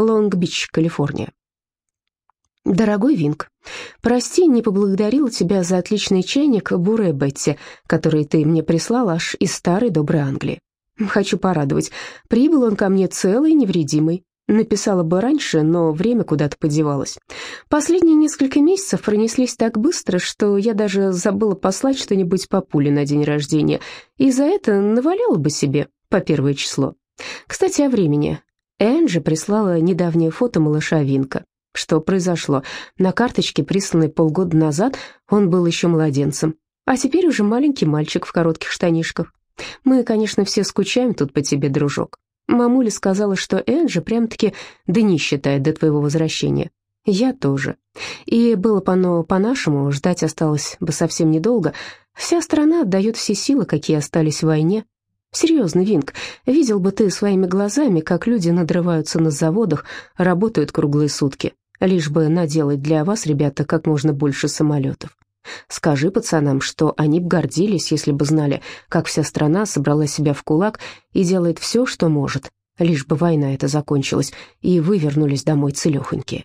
Лонг-Бич, Калифорния. «Дорогой Винг, прости, не поблагодарила тебя за отличный чайник Буре Бетти, который ты мне прислал аж из старой доброй Англии. Хочу порадовать, прибыл он ко мне целый, невредимый. Написала бы раньше, но время куда-то подевалось. Последние несколько месяцев пронеслись так быстро, что я даже забыла послать что-нибудь по пуле на день рождения, и за это наваляла бы себе по первое число. Кстати, о времени. Энджи прислала недавнее фото малыша Винка. Что произошло? На карточке, присланной полгода назад, он был еще младенцем, а теперь уже маленький мальчик в коротких штанишках. Мы, конечно, все скучаем тут по тебе, дружок. Мамуля сказала, что Энджи прям-таки дни считает до твоего возвращения. Я тоже. И было бы оно по-нашему, ждать осталось бы совсем недолго. Вся страна отдает все силы, какие остались в войне. Серьезно, Винг, видел бы ты своими глазами, как люди надрываются на заводах, работают круглые сутки лишь бы наделать для вас, ребята, как можно больше самолетов. Скажи пацанам, что они б гордились, если бы знали, как вся страна собрала себя в кулак и делает все, что может, лишь бы война эта закончилась, и вы вернулись домой целехонькие.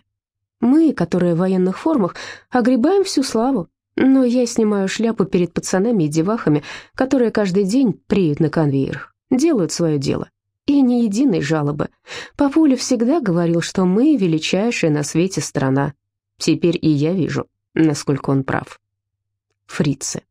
Мы, которые в военных формах, огребаем всю славу, но я снимаю шляпу перед пацанами и девахами, которые каждый день преют на конвейерах, делают свое дело и ни единой жалобы. Папуля всегда говорил, что мы величайшая на свете страна. Теперь и я вижу, насколько он прав. Фрицы.